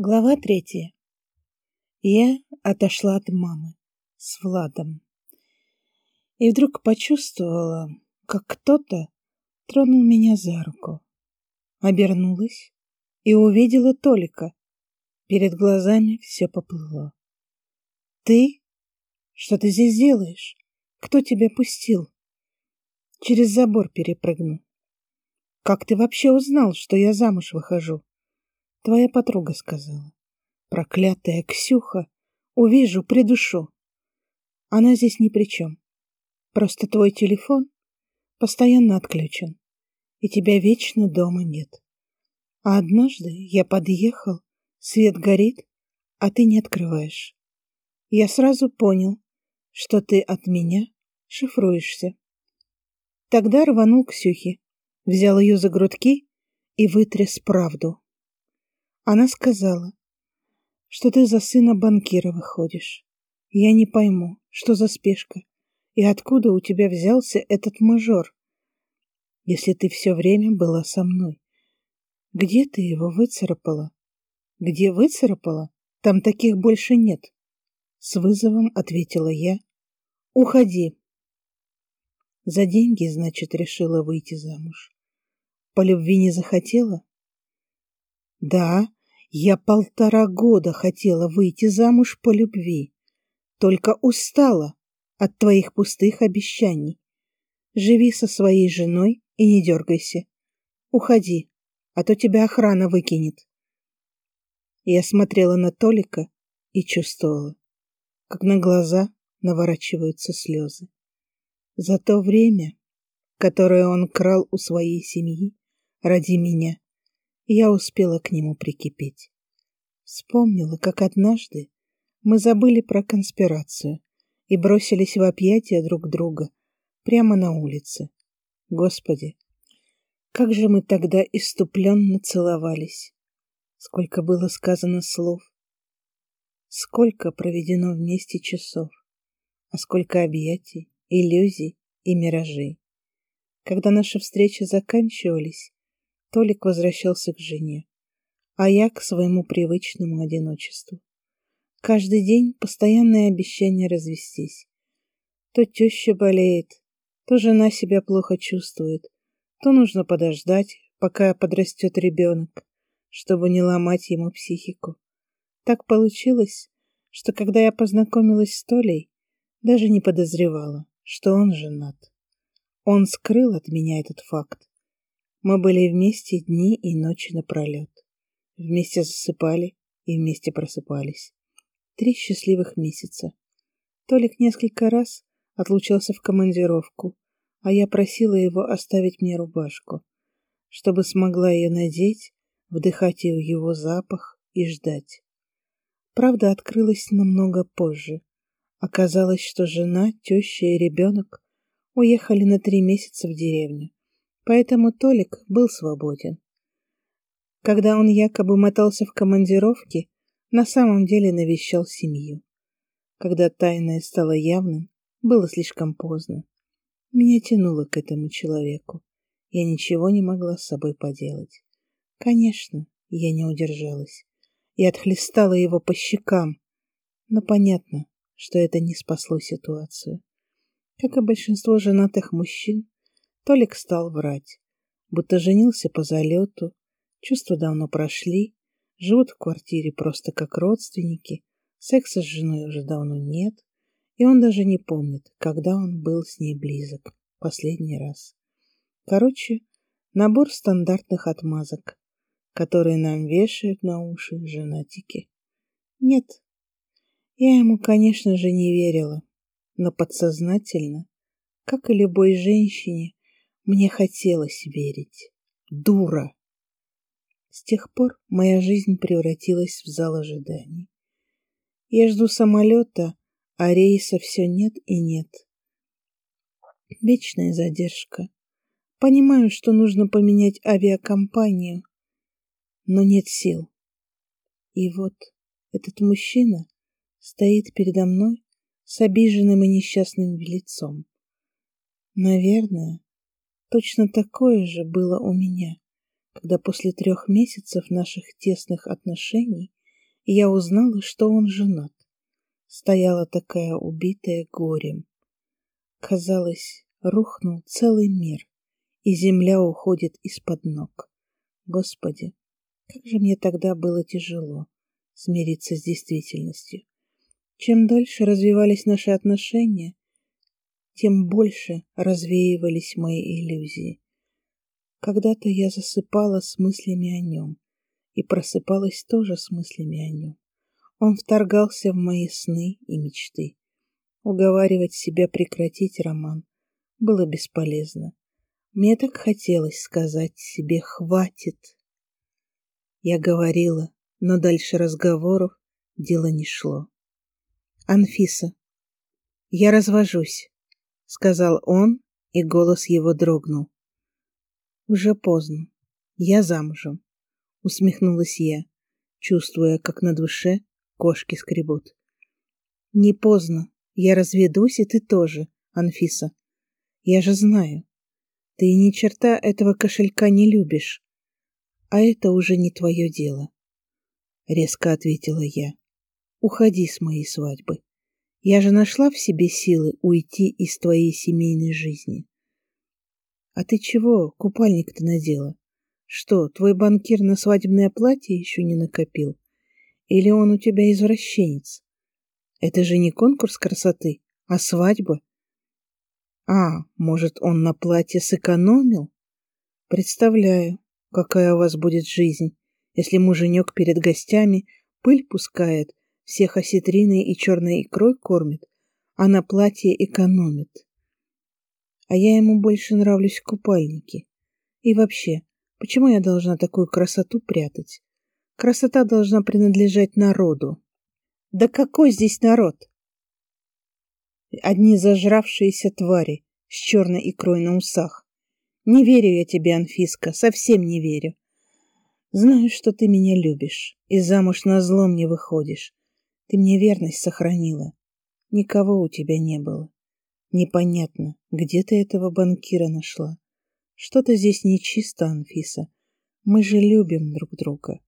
Глава третья. Я отошла от мамы с Владом. И вдруг почувствовала, как кто-то тронул меня за руку. Обернулась и увидела Толика. Перед глазами все поплыло. «Ты? Что ты здесь делаешь? Кто тебя пустил?» Через забор перепрыгнул. «Как ты вообще узнал, что я замуж выхожу?» Твоя подруга сказала. Проклятая Ксюха. Увижу, придушу. Она здесь ни при чем. Просто твой телефон постоянно отключен, и тебя вечно дома нет. А однажды я подъехал, свет горит, а ты не открываешь. Я сразу понял, что ты от меня шифруешься. Тогда рванул Ксюхе, взял ее за грудки и вытряс правду. Она сказала, что ты за сына банкира выходишь. Я не пойму, что за спешка и откуда у тебя взялся этот мажор, если ты все время была со мной. Где ты его выцарапала? Где выцарапала? Там таких больше нет. С вызовом ответила я. Уходи. За деньги, значит, решила выйти замуж. По любви не захотела? Да, я полтора года хотела выйти замуж по любви, только устала от твоих пустых обещаний. Живи со своей женой и не дергайся. Уходи, а то тебя охрана выкинет. Я смотрела на Толика и чувствовала, как на глаза наворачиваются слезы. За то время, которое он крал у своей семьи ради меня, я успела к нему прикипеть. Вспомнила, как однажды мы забыли про конспирацию и бросились в объятия друг друга прямо на улице. Господи, как же мы тогда иступленно целовались! Сколько было сказано слов! Сколько проведено вместе часов! А сколько объятий, иллюзий и миражей! Когда наши встречи заканчивались, Толик возвращался к жене, а я к своему привычному одиночеству. Каждый день постоянное обещание развестись. То теща болеет, то жена себя плохо чувствует, то нужно подождать, пока подрастет ребенок, чтобы не ломать ему психику. Так получилось, что когда я познакомилась с Толей, даже не подозревала, что он женат. Он скрыл от меня этот факт, мы были вместе дни и ночи напролет. Вместе засыпали и вместе просыпались. Три счастливых месяца. Толик несколько раз отлучался в командировку, а я просила его оставить мне рубашку, чтобы смогла ее надеть, вдыхать ее его запах и ждать. Правда открылась намного позже. Оказалось, что жена, теща и ребенок уехали на три месяца в деревню поэтому Толик был свободен. Когда он якобы мотался в командировке, на самом деле навещал семью. Когда тайное стало явным, было слишком поздно. Меня тянуло к этому человеку. Я ничего не могла с собой поделать. Конечно, я не удержалась и отхлестала его по щекам. Но понятно, что это не спасло ситуацию. Как и большинство женатых мужчин, Толик стал врать, будто женился по залету, чувства давно прошли, живут в квартире просто как родственники, секса с женой уже давно нет, и он даже не помнит, когда он был с ней близок. Последний раз. Короче, набор стандартных отмазок, которые нам вешают на уши женатики. Нет, я ему, конечно же, не верила, но подсознательно, как и любой женщине, мне хотелось верить. Дура! С тех пор моя жизнь превратилась в зал ожиданий. Я жду самолета, а рейса все нет и нет. Вечная задержка. Понимаю, что нужно поменять авиакомпанию, но нет сил. И вот этот мужчина стоит передо мной с обиженным и несчастным лицом. Наверное, Точно такое же было у меня, когда после трех месяцев наших тесных отношений я узнала, что он женат. Стояла такая убитая горем. Казалось, рухнул целый мир, и земля уходит из-под ног. Господи, как же мне тогда было тяжело смириться с действительностью. Чем дольше развивались наши отношения, тем больше развеивались мои иллюзии. Когда-то я засыпала с мыслями о нем и просыпалась тоже с мыслями о нем. Он вторгался в мои сны и мечты. Уговаривать себя прекратить роман было бесполезно. Мне так хотелось сказать себе «хватит». Я говорила, но дальше разговоров дело не шло. «Анфиса, я развожусь», — сказал он, и голос его дрогнул. Уже поздно. Я замужем. Усмехнулась я, чувствуя, как на душе кошки скребут. Не поздно. Я разведусь, и ты тоже, Анфиса. Я же знаю. Ты ни черта этого кошелька не любишь. А это уже не твое дело. Резко ответила я. Уходи с моей свадьбы. Я же нашла в себе силы уйти из твоей семейной жизни. А ты чего купальник-то надела? Что, твой банкир на свадебное платье еще не накопил? Или он у тебя извращенец? Это же не конкурс красоты, а свадьба. А, может, он на платье сэкономил? Представляю, какая у вас будет жизнь, если муженек перед гостями пыль пускает, всех осетриной и черной икрой кормит, а на платье экономит а я ему больше нравлюсь в купальнике. И вообще, почему я должна такую красоту прятать? Красота должна принадлежать народу. Да какой здесь народ? Одни зажравшиеся твари с черной икрой на усах. Не верю я тебе, Анфиска, совсем не верю. Знаю, что ты меня любишь, и замуж на зло мне выходишь. Ты мне верность сохранила. Никого у тебя не было. Непонятно, где ты этого банкира нашла. Что-то здесь нечисто, Анфиса. Мы же любим друг друга.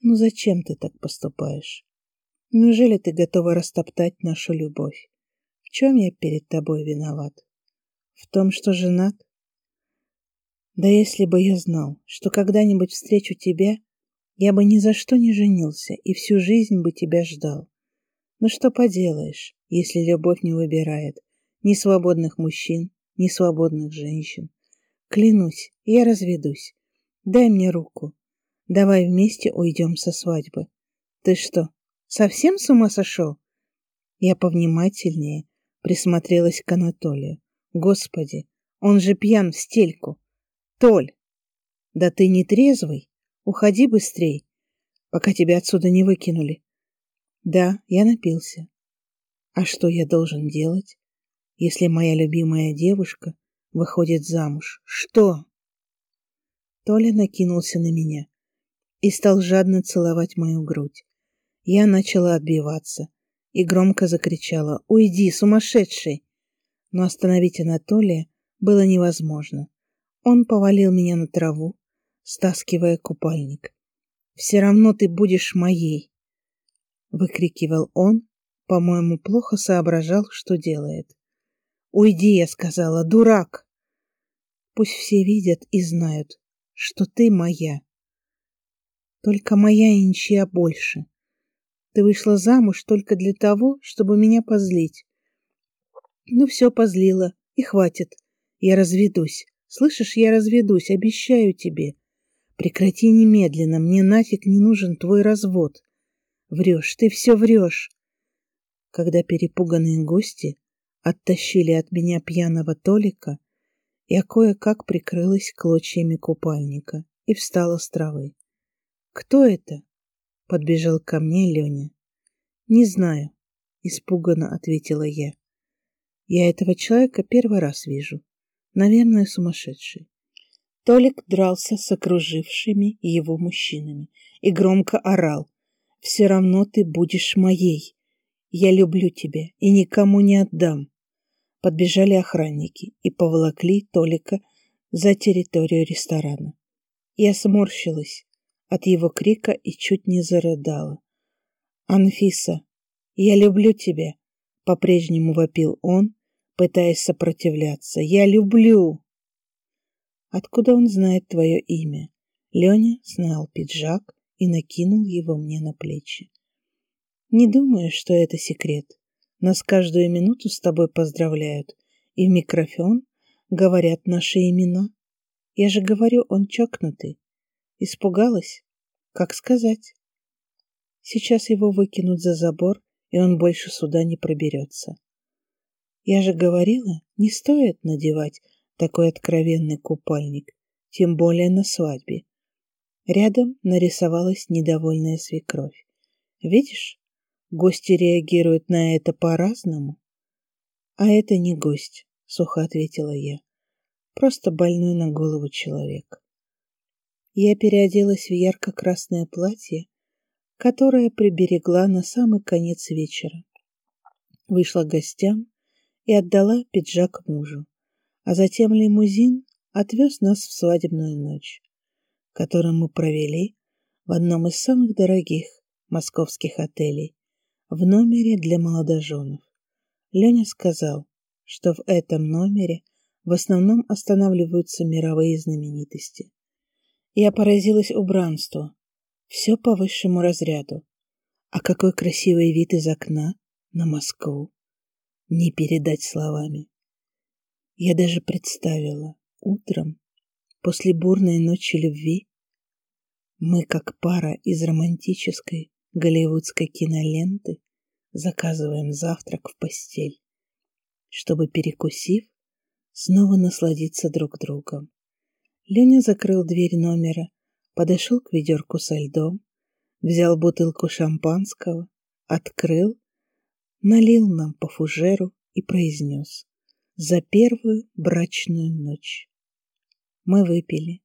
Ну зачем ты так поступаешь? Неужели ты готова растоптать нашу любовь? В чем я перед тобой виноват? В том, что женат? Да если бы я знал, что когда-нибудь встречу тебя, я бы ни за что не женился и всю жизнь бы тебя ждал. Но что поделаешь, если любовь не выбирает ни свободных мужчин, ни свободных женщин. Клянусь, я разведусь. Дай мне руку. Давай вместе уйдем со свадьбы. Ты что, совсем с ума сошел? Я повнимательнее присмотрелась к Анатолию. Господи, он же пьян в стельку. Толь, да ты не трезвый. Уходи быстрей, пока тебя отсюда не выкинули. Да, я напился. А что я должен делать, если моя любимая девушка выходит замуж? Что? Толя накинулся на меня и стал жадно целовать мою грудь. Я начала отбиваться и громко закричала «Уйди, сумасшедший!» Но остановить Анатолия было невозможно. Он повалил меня на траву, стаскивая купальник. «Все равно ты будешь моей!» Выкрикивал он, по-моему, плохо соображал, что делает. «Уйди!» — я сказала, «дурак!» Пусть все видят и знают, что ты моя. Только моя и ничья больше. Ты вышла замуж только для того, чтобы меня позлить. Ну все, позлила, и хватит. Я разведусь. Слышишь, я разведусь, обещаю тебе. Прекрати немедленно, мне нафиг не нужен твой развод. Врешь, ты все врешь. Когда перепуганные гости оттащили от меня пьяного Толика, я кое-как прикрылась клочьями купальника и встала с травы. «Кто это?» — подбежал ко мне Леня. «Не знаю», — испуганно ответила я. «Я этого человека первый раз вижу. Наверное, сумасшедший». Толик дрался с окружившими его мужчинами и громко орал. «Все равно ты будешь моей. Я люблю тебя и никому не отдам. Подбежали охранники и поволокли Толика за территорию ресторана. Я сморщилась от его крика и чуть не зарыдала. «Анфиса, я люблю тебя!» — по-прежнему вопил он, пытаясь сопротивляться. «Я люблю!» «Откуда он знает твое имя?» Леня снял пиджак и накинул его мне на плечи. «Не думаю, что это секрет. Нас каждую минуту с тобой поздравляют, и в микрофон говорят наши имена. Я же говорю, он чокнутый. Испугалась? Как сказать? Сейчас его выкинут за забор, и он больше сюда не проберется. Я же говорила, не стоит надевать такой откровенный купальник, тем более на свадьбе. Рядом нарисовалась недовольная свекровь. Видишь, гости реагируют на это по-разному. А это не гость, сухо ответила я. Просто больной на голову человек. Я переоделась в ярко-красное платье, которое приберегла на самый конец вечера. Вышла к гостям и отдала пиджак мужу, а затем лимузин отвез нас в свадебную ночь, которую мы провели в одном из самых дорогих московских отелей, в номере для молодоженов. Леня сказал, что в этом номере в основном останавливаются мировые знаменитости. Я поразилась убранству, все по высшему разряду. А какой красивый вид из окна на Москву. Не передать словами. Я даже представила утром, после бурной ночи любви, мы, как пара из романтической голливудской киноленты, заказываем завтрак в постель, чтобы, перекусив, снова насладиться друг другом. Леня закрыл дверь номера подошел к ведерку со льдом, взял бутылку шампанского, открыл, налил нам по фужеру и произнес «За первую брачную ночь». Мы выпили,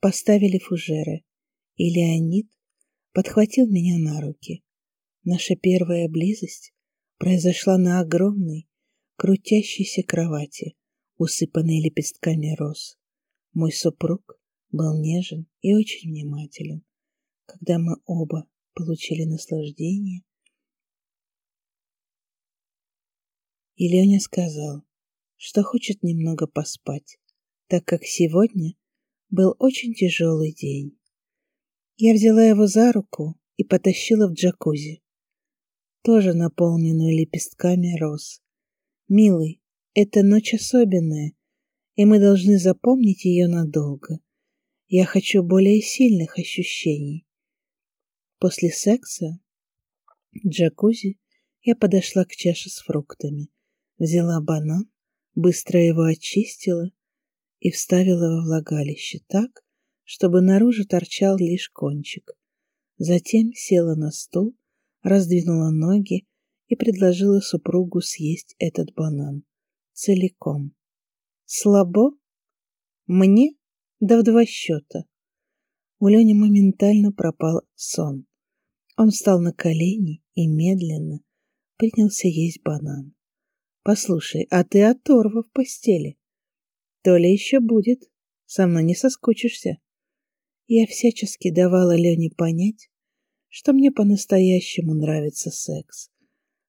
поставили фужеры, и Леонид подхватил меня на руки. Наша первая близость произошла на огромной, крутящейся кровати, усыпанной лепестками роз. Мой супруг был нежен и очень внимателен. Когда мы оба получили наслаждение, и сказал, что хочет немного поспать, так как сегодня был очень тяжелый день. Я взяла его за руку и потащила в джакузи, тоже наполненную лепестками роз. «Милый, эта ночь особенная, и мы должны запомнить ее надолго. Я хочу более сильных ощущений. После секса в джакузи я подошла к чаше с фруктами, взяла банан, быстро его очистила и вставила во влагалище так, чтобы наружу торчал лишь кончик. Затем села на стул, раздвинула ноги и предложила супругу съесть этот банан целиком. Слабо? Мне? да в два счета. У Лени моментально пропал сон. Он встал на колени и медленно принялся есть банан. «Послушай, а ты оторва в постели. То ли еще будет. Со мной не соскучишься». Я всячески давала Лене понять, что мне по-настоящему нравится секс.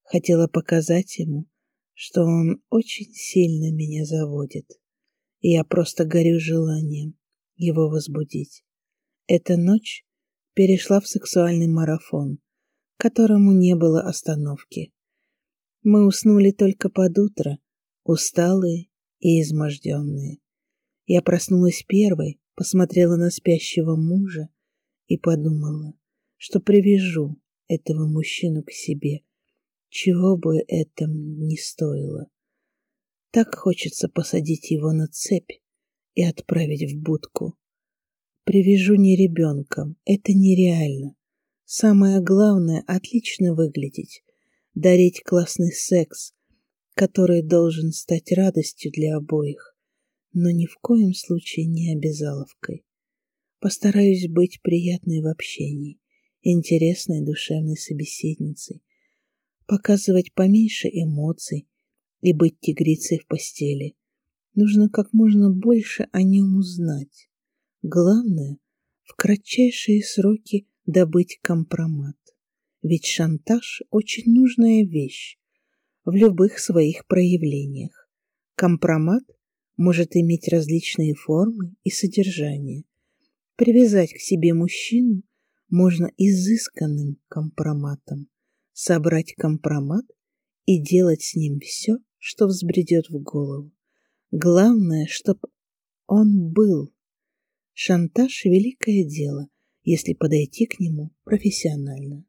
Хотела показать ему, что он очень сильно меня заводит. И я просто горю желанием его возбудить. Эта ночь перешла в сексуальный марафон, которому не было остановки. Мы уснули только под утро, усталые и изможденные. Я проснулась первой, посмотрела на спящего мужа и подумала, что привяжу этого мужчину к себе, чего бы это ни стоило. Так хочется посадить его на цепь и отправить в будку. Привяжу не ребенком, это нереально. Самое главное — отлично выглядеть, дарить классный секс, который должен стать радостью для обоих, но ни в коем случае не обязаловкой. Постараюсь быть приятной в общении, интересной душевной собеседницей, показывать поменьше эмоций и быть тигрицей в постели — Нужно как можно больше о нем узнать. Главное в кратчайшие сроки добыть компромат. Ведь шантаж – очень нужная вещь в любых своих проявлениях. Компромат может иметь различные формы и содержания. Привязать к себе мужчину можно изысканным компроматом, собрать компромат и делать с ним все, что взбредет в голову. Главное, чтоб он был. Шантаж — великое дело, если подойти к нему профессионально.